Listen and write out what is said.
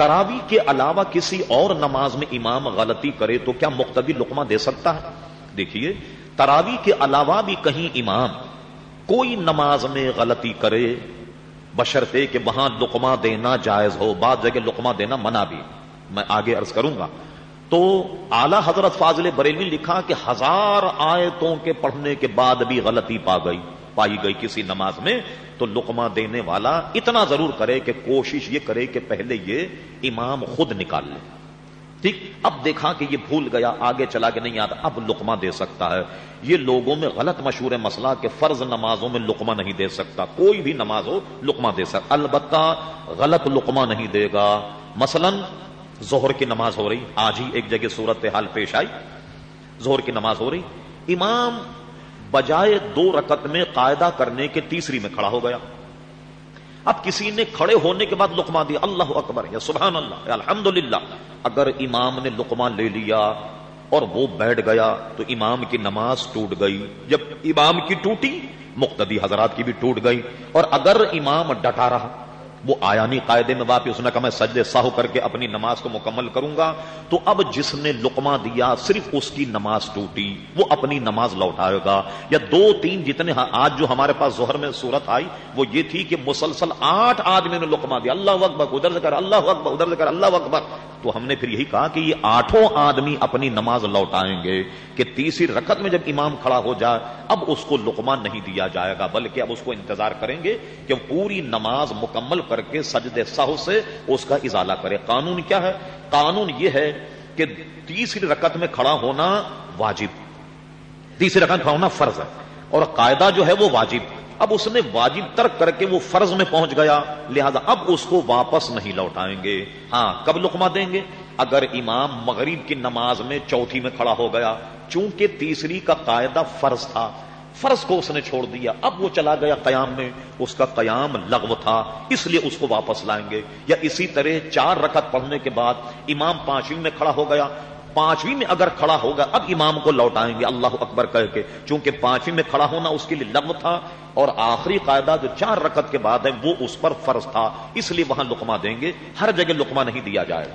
تراوی کے علاوہ کسی اور نماز میں امام غلطی کرے تو کیا مقتدی لقمہ دے سکتا ہے؟ دیکھیے، تراوی کے علاوہ بھی کہیں امام کوئی نماز میں غلطی کرے، بشرطے کہ وہاں لقمہ دینا جائز ہو، بعض جگہ لقمہ دینا منع بھی۔ میں آگے عرض کروں گا۔ تو اعلی حضرت فاضل بریلوی لکھا کہ ہزار آیتوں کے پڑھنے کے بعد بھی غلطی پا گئی۔ پائی گئی کسی نماز میں، تو لقمہ دینے والا اتنا ضرور کرے کہ کوشش یہ کرے کہ پہلے یہ امام خود نکال لے۔ ٹھیک؟ اب دیکھا کہ یہ بھول گیا، آگے چلا کے نہیں آتا، اب لقمہ دے سکتا ہے۔ یہ لوگوں میں غلط مشہور مسئلہ کہ فرض نمازوں میں لقمہ نہیں دے سکتا۔ کوئی بھی نماز ہو، لقمہ دے سکتا۔ البتہ غلط لقمہ نہیں دے گا۔ مثلا زہر کی نماز ہو رہی، آج ہی ایک جگہ صورت حال پیش آئی۔ زہر کی نماز ہو رہی۔ امام بجائے دو رکت میں قاعدہ کرنے کے تیسری میں کھڑا ہو گیا۔ اب کسی نے کھڑے ہونے کے بعد لقمہ دیا، اللہ اکبر، یا سبحان اللہ الحمد اگر امام نے لقمہ لے لیا اور وہ بیٹھ گیا تو امام کی نماز ٹوٹ گئی۔ جب امام کی ٹوٹی، مقتدی حضرات کی بھی ٹوٹ گئی۔ اور اگر امام ڈٹا رہا وہ آیا نہیں قاعدے میں واپس، اس نے کہا میں سجدے ساہو کر کے اپنی نماز کو مکمل کروں گا۔ تو اب جس نے لقمہ دیا، صرف اس کی نماز ٹوٹی، وہ اپنی نماز لوٹائے گا۔ یا دو، تین جتنے ہاں، آج جو ہمارے پاس زہر میں صورت آئی، وہ یہ تھی کہ مسلسل آٹھ آدمی نے لقمہ دیا۔ اللہ اکبر، ادھر سے کر، اللہ اکبر، ادھر سے کر، اللہ اکبر۔ تو ہم نے پھر یہی کہا کہ یہ آٹھوں آدمی اپنی نماز لوٹائیں گے کہ تیسری رکعت میں جب امام کھڑا ہو جائے، اب اس کو لقمہ نہیں دیا جائے گا، بلکہ اب اس کو انتظار کریں گے کہ پوری نماز مکمل کر کے سجد سہو سے اس کا ازالہ کرے۔ قانون کیا ہے؟ قانون یہ ہے کہ تیسری رکعت میں کھڑا ہونا واجب، تیسری رکعت کھڑا ہونا فرض ہے اور قاعدہ جو ہے وہ واجب۔ اب اس نے واجب ترک کر کے وہ فرض میں پہنچ گیا، لہذا اب اس کو واپس نہیں لوٹائیں گے۔ ہاں کب لقمہ دیں گے؟ اگر امام مغرب کی نماز میں چوتھی میں کھڑا ہو گیا، چونکہ تیسری کا قاعدہ فرض تھا، فرض کو اس نے چھوڑ دیا، اب وہ چلا گیا قیام میں، اس کا قیام لغو تھا، اس لیے اس کو واپس لائیں گے۔ یا اسی طرح چار رکعت پڑھنے کے بعد امام پانچویں میں کھڑا ہو گیا پانچویں میں اگر کھڑا ہوگا، اب امام کو لوٹائیں گے، اللہ اکبر کہہ کے، چونکہ پانچویں میں کھڑا ہونا اس کے لیے لغو تھا، اور آخری قاعدہ جو چار رکت کے بعد ہے، وہ اس پر فرض تھا، اس لیے وہاں لقمہ دیں گے، ہر جگہ لقمہ نہیں دیا جائے